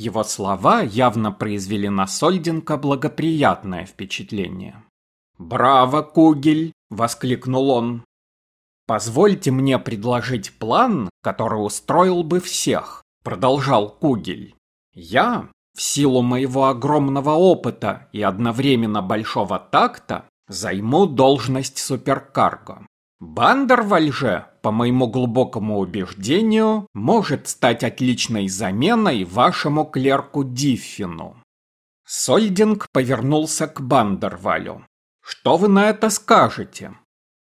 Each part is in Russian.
Его слова явно произвели на Сольдинка благоприятное впечатление. «Браво, Кугель!» — воскликнул он. «Позвольте мне предложить план, который устроил бы всех», — продолжал Кугель. «Я, в силу моего огромного опыта и одновременно большого такта, займу должность суперкарго. Бандерваль же, по моему глубокому убеждению, может стать отличной заменой вашему клерку Диффину. Сольдинг повернулся к Бандервалю. Что вы на это скажете?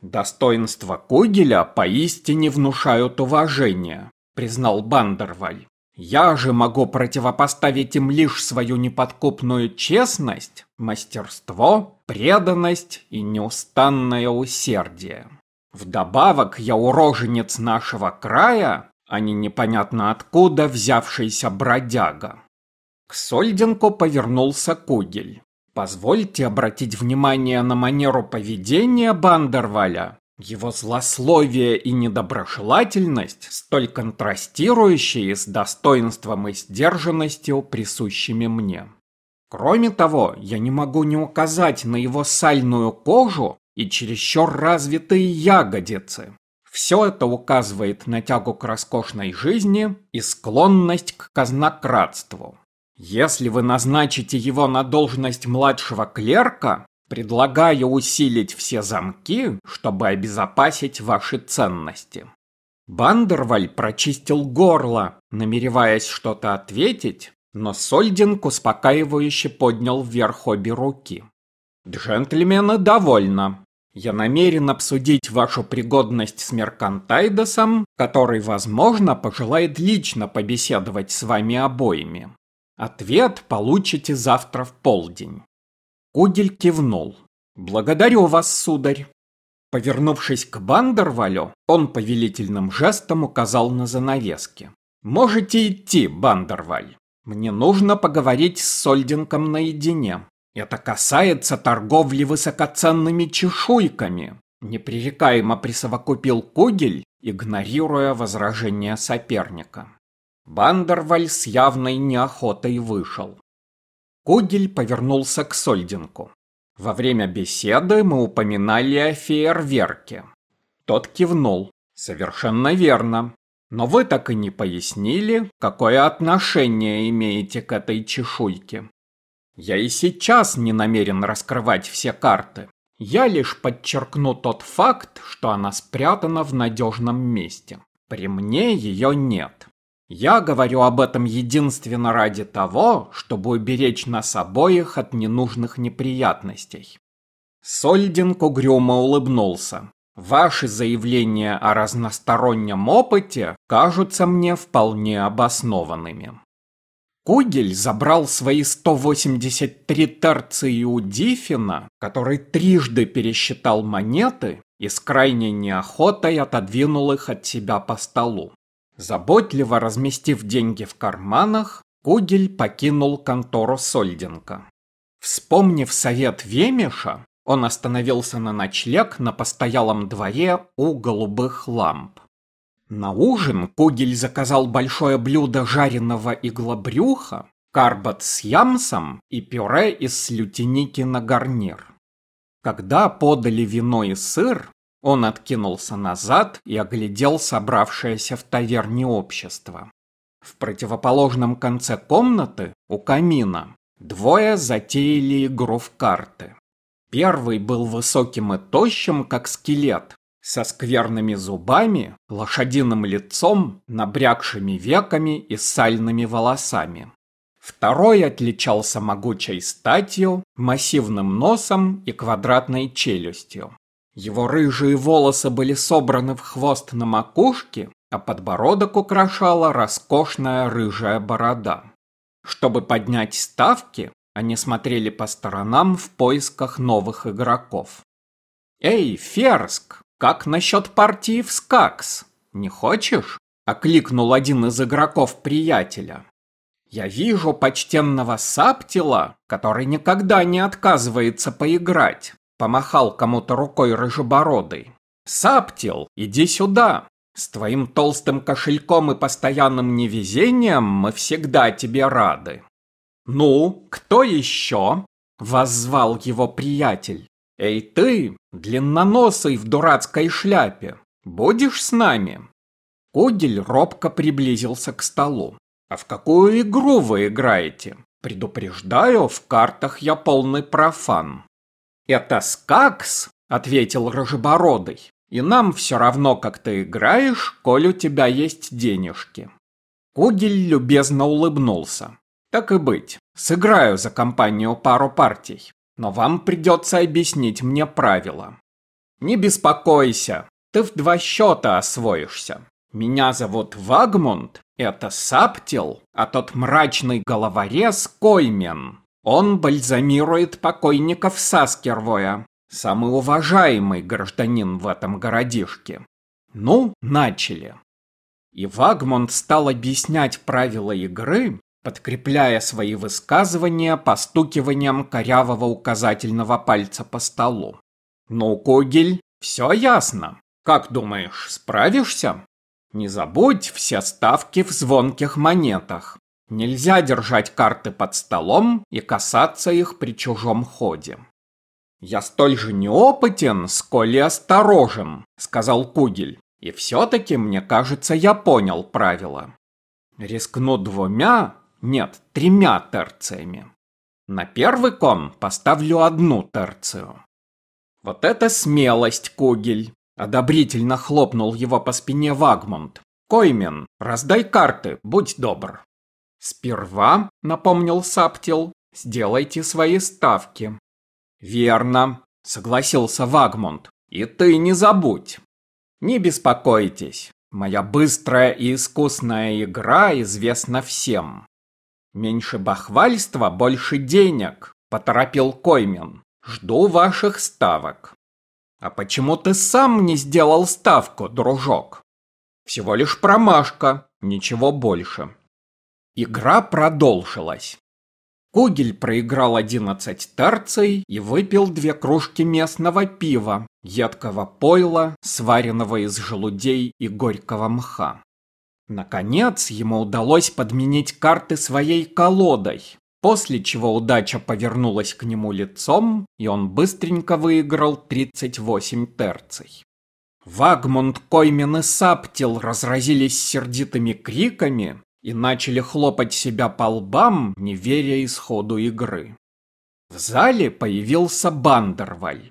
Достоинства Кугеля поистине внушают уважение, признал Бандерваль. Я же могу противопоставить им лишь свою неподкупную честность, мастерство, преданность и неустанное усердие. Вдобавок я уроженец нашего края, а не непонятно откуда взявшийся бродяга. К Сольденку повернулся Кугель. Позвольте обратить внимание на манеру поведения Бандерваля. Его злословие и недоброжелательность столь контрастирующие с достоинством и сдержанностью, присущими мне. Кроме того, я не могу не указать на его сальную кожу и чересчур развитые ягодицы. Все это указывает на тягу к роскошной жизни и склонность к казнократству. Если вы назначите его на должность младшего клерка, предлагаю усилить все замки, чтобы обезопасить ваши ценности. Бандерваль прочистил горло, намереваясь что-то ответить, но Сольдинг успокаивающе поднял вверх обе руки. «Джентльмены довольно. Я намерен обсудить вашу пригодность с Меркантайдосом, который, возможно, пожелает лично побеседовать с вами обоими. Ответ получите завтра в полдень». Кугель кивнул. «Благодарю вас, сударь». Повернувшись к Бандервалю, он повелительным жестом указал на занавески. «Можете идти, Бандерваль. Мне нужно поговорить с Сольдинком наедине. Это касается торговли высокоценными чешуйками. Непререкаемо присовокупил Кугель, игнорируя возражения соперника. Бандерваль с явной неохотой вышел. Кугель повернулся к Сольдинку. Во время беседы мы упоминали о фейерверке. Тот кивнул. Совершенно верно. Но вы так и не пояснили, какое отношение имеете к этой чешуйке. Я и сейчас не намерен раскрывать все карты. Я лишь подчеркну тот факт, что она спрятана в надежном месте. При мне ее нет. Я говорю об этом единственно ради того, чтобы уберечь нас обоих от ненужных неприятностей. Сольдинг угрюмо улыбнулся. Ваши заявления о разностороннем опыте кажутся мне вполне обоснованными. Кугель забрал свои 183 терции у Диффина, который трижды пересчитал монеты и с крайней неохотой отодвинул их от себя по столу. Заботливо разместив деньги в карманах, Кугель покинул контору Сольденко. Вспомнив совет Вемиша, он остановился на ночлег на постоялом дворе у голубых ламп. На ужин Кугель заказал большое блюдо жареного иглобрюха, карбот с ямсом и пюре из слютяники на гарнир. Когда подали вино и сыр, он откинулся назад и оглядел собравшееся в таверне общество. В противоположном конце комнаты, у камина, двое затеяли игру в карты. Первый был высоким и тощим, как скелет, со скверными зубами, лошадиным лицом, набрякшими веками и сальными волосами. Второй отличался могучей статью, массивным носом и квадратной челюстью. Его рыжие волосы были собраны в хвост на макушке, а подбородок украшала роскошная рыжая борода. Чтобы поднять ставки, они смотрели по сторонам в поисках новых игроков. «Эй, Ферск, «Как насчет партии в Скакс? Не хочешь?» — окликнул один из игроков приятеля. «Я вижу почтенного Саптила, который никогда не отказывается поиграть», — помахал кому-то рукой рыжебородый. «Саптил, иди сюда. С твоим толстым кошельком и постоянным невезением мы всегда тебе рады. Ну, кто еще? Воззвал его приятель. Эй ты, длинноносый в дурацкой шляпе, будешь с нами? Кудель робко приблизился к столу. А в какую игру вы играете? Предупреждаю, в картах я полный профан. Это скакс, ответил Рожебородый. И нам все равно, как ты играешь, коль у тебя есть денежки. Кугель любезно улыбнулся. Так и быть, сыграю за компанию пару партий, но вам придется объяснить мне правила. Не беспокойся, ты в два счета освоишься. Меня зовут Вагмунд, это Саптил, а тот мрачный головорез Коймен. Он бальзамирует покойников Саскервоя, самый уважаемый гражданин в этом городишке. Ну, начали. И Вагмунд стал объяснять правила игры, подкрепляя свои высказывания постукиванием корявого указательного пальца по столу. «Ну, Кугель, все ясно. Как думаешь, справишься? Не забудь все ставки в звонких монетах. Нельзя держать карты под столом и касаться их при чужом ходе». «Я столь же неопытен, сколь и осторожен», — сказал Кугель. «И все-таки, мне кажется, я понял правила. Рискну двумя, нет, тремя терциями. На первый кон поставлю одну терцию. Вот это смелость, Кугель! Одобрительно хлопнул его по спине Вагмунд. Коймен, раздай карты, будь добр. Сперва, напомнил Саптил, сделайте свои ставки. Верно, согласился Вагмунд. И ты не забудь. Не беспокойтесь, моя быстрая и искусная игра известна всем. «Меньше бахвальства, больше денег», — поторопил Коймен. «Жду ваших ставок». «А почему ты сам не сделал ставку, дружок?» «Всего лишь промашка, ничего больше». Игра продолжилась. Кугель проиграл 11 терций и выпил две кружки местного пива, едкого пойла, сваренного из желудей и горького мха. Наконец, ему удалось подменить карты своей колодой, после чего удача повернулась к нему лицом, и он быстренько выиграл 38 терций. Вагмунд, Коймен и Саптил разразились сердитыми криками и начали хлопать себя по лбам, не веря исходу игры. В зале появился Бандерваль.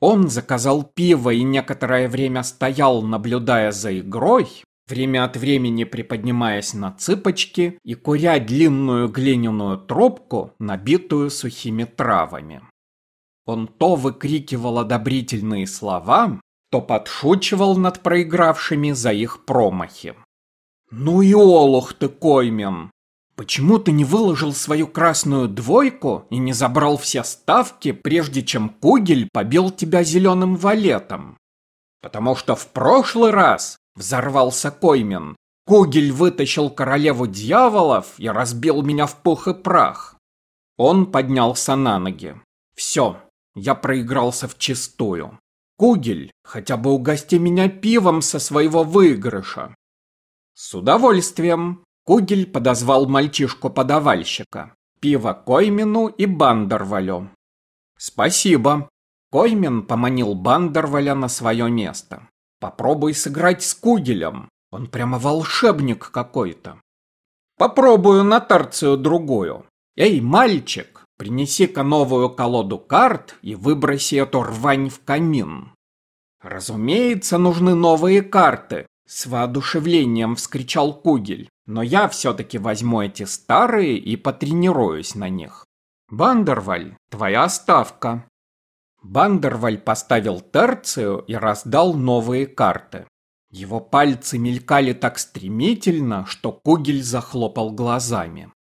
Он заказал пиво и некоторое время стоял, наблюдая за игрой, время от времени приподнимаясь на цыпочки и куря длинную глиняную трубку, набитую сухими травами. Он то выкрикивал одобрительные слова, то подшучивал над проигравшими за их промахи. «Ну и олух ты, Коймен! Почему ты не выложил свою красную двойку и не забрал все ставки, прежде чем Кугель побил тебя зеленым валетом? Потому что в прошлый раз Взорвался Коймен. Кугель вытащил королеву дьяволов и разбил меня в пух и прах. Он поднялся на ноги. Все, я проигрался в чистую. Кугель, хотя бы угости меня пивом со своего выигрыша. С удовольствием. Кугель подозвал мальчишку-подавальщика. Пиво Коймену и Бандервалю. Спасибо. Коймен поманил Бандерваля на свое место. Попробуй сыграть с Кугелем. Он прямо волшебник какой-то. Попробую на терцию другую. Эй, мальчик, принеси-ка новую колоду карт и выброси эту рвань в камин. Разумеется, нужны новые карты, с воодушевлением вскричал Кугель. Но я все-таки возьму эти старые и потренируюсь на них. Бандерваль, твоя ставка. Бандерваль поставил терцию и раздал новые карты. Его пальцы мелькали так стремительно, что Кугель захлопал глазами.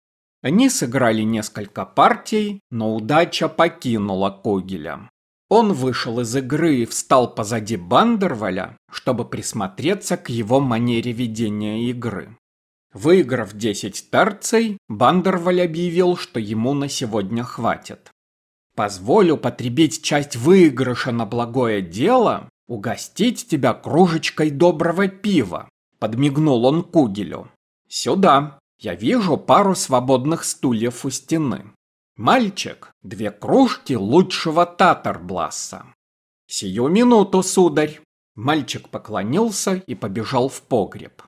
Они сыграли несколько партий, но удача покинула Кугеля. Он вышел из игры и встал позади Бандерваля, чтобы присмотреться к его манере ведения игры. Выиграв 10 терций, Бандерваль объявил, что ему на сегодня хватит. Позволю потребить часть выигрыша на благое дело угостить тебя кружечкой доброго пива», — подмигнул он Кугелю. «Сюда. Я вижу пару свободных стульев у стены. Мальчик, две кружки лучшего татарбласа». «Сию минуту, сударь!» Мальчик поклонился и побежал в погреб.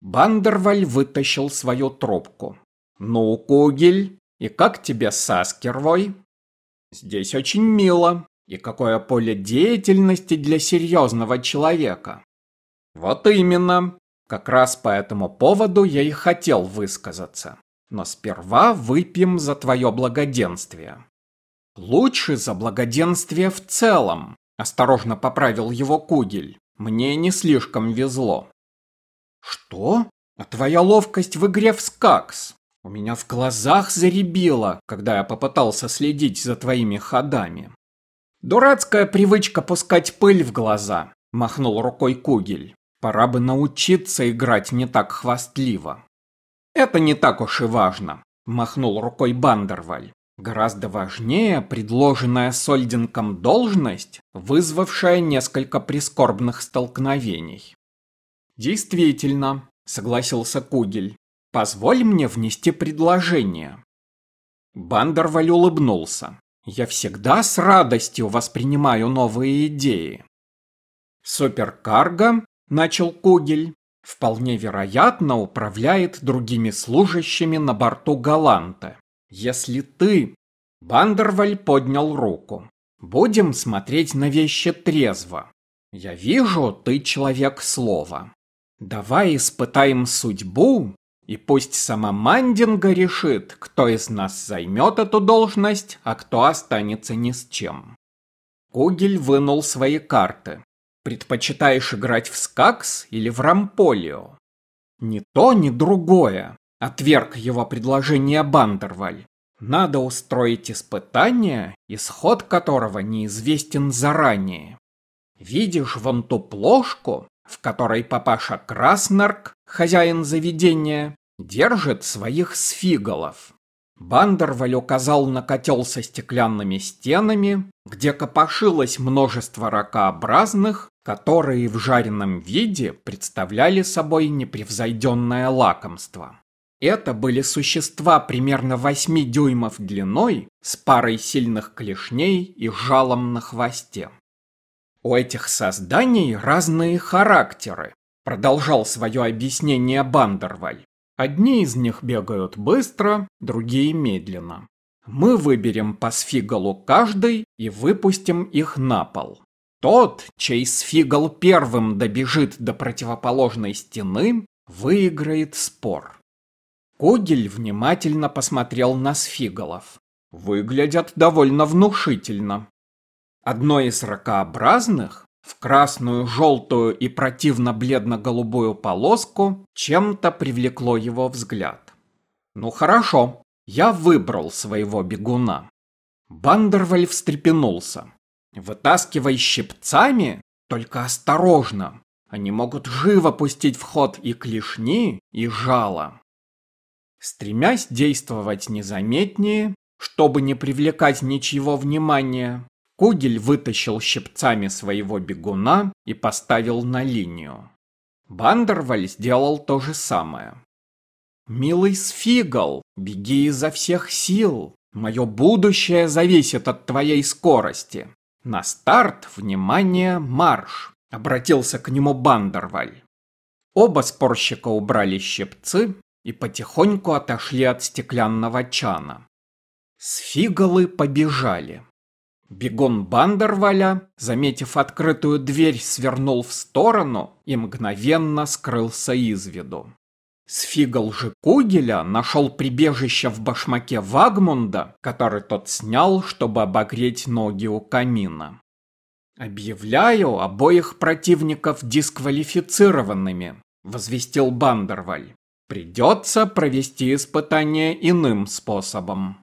Бандерваль вытащил свою трубку. «Ну, Кугель, и как тебе Саскервой?» «Здесь очень мило. И какое поле деятельности для серьезного человека?» «Вот именно. Как раз по этому поводу я и хотел высказаться. Но сперва выпьем за твое благоденствие». «Лучше за благоденствие в целом», – осторожно поправил его Кугель. «Мне не слишком везло». «Что? А твоя ловкость в игре в скакс? У меня в глазах заребило, когда я попытался следить за твоими ходами». «Дурацкая привычка пускать пыль в глаза», – махнул рукой Кугель. «Пора бы научиться играть не так хвастливо». «Это не так уж и важно», – махнул рукой Бандерваль. Гораздо важнее предложенная Сольдинком должность, вызвавшая несколько прискорбных столкновений. «Действительно», — согласился Кугель, — «позволь мне внести предложение». Бандерваль улыбнулся. «Я всегда с радостью воспринимаю новые идеи». «Суперкарго», — начал Кугель, — «вполне вероятно управляет другими служащими на борту Галанта. Если ты... Бандерваль поднял руку. Будем смотреть на вещи трезво. Я вижу, ты человек слова. Давай испытаем судьбу, и пусть сама Мандинга решит, кто из нас займет эту должность, а кто останется ни с чем. Кугель вынул свои карты. Предпочитаешь играть в скакс или в рамполио? Ни то, ни другое. Отверг его предложение Бандерваль. Надо устроить испытание, исход которого неизвестен заранее. Видишь вон ту плошку, в которой папаша Краснарк, хозяин заведения, держит своих сфиголов. Бандерваль указал на котел со стеклянными стенами, где копошилось множество ракообразных, которые в жареном виде представляли собой непревзойденное лакомство. Это были существа примерно 8 дюймов длиной, с парой сильных клешней и жалом на хвосте. У этих созданий разные характеры, продолжал свое объяснение Бандерваль. Одни из них бегают быстро, другие медленно. Мы выберем по сфигалу каждый и выпустим их на пол. Тот, чей сфигал первым добежит до противоположной стены, выиграет спор. Когель внимательно посмотрел на сфигалов. Выглядят довольно внушительно. Одно из ракообразных, в красную, желтую и противно бледно-голубую полоску, чем-то привлекло его взгляд. Ну хорошо, я выбрал своего бегуна. Бандерваль встрепенулся. Вытаскивай щипцами, только осторожно. Они могут живо пустить в ход и клешни, и жало. Стремясь действовать незаметнее, чтобы не привлекать ничего внимания, Кугель вытащил щипцами своего бегуна и поставил на линию. Бандерваль сделал то же самое. «Милый Сфигал, беги изо всех сил. Мое будущее зависит от твоей скорости. На старт, внимание, марш!» — обратился к нему Бандерваль. Оба спорщика убрали щипцы и потихоньку отошли от стеклянного чана. Сфигалы побежали. Бегун Бандерваля, заметив открытую дверь, свернул в сторону и мгновенно скрылся из виду. Сфигал же Кугеля нашел прибежище в башмаке Вагмунда, который тот снял, чтобы обогреть ноги у камина. «Объявляю обоих противников дисквалифицированными», — возвестил Бандерваль. Придется провести испытание иным способом.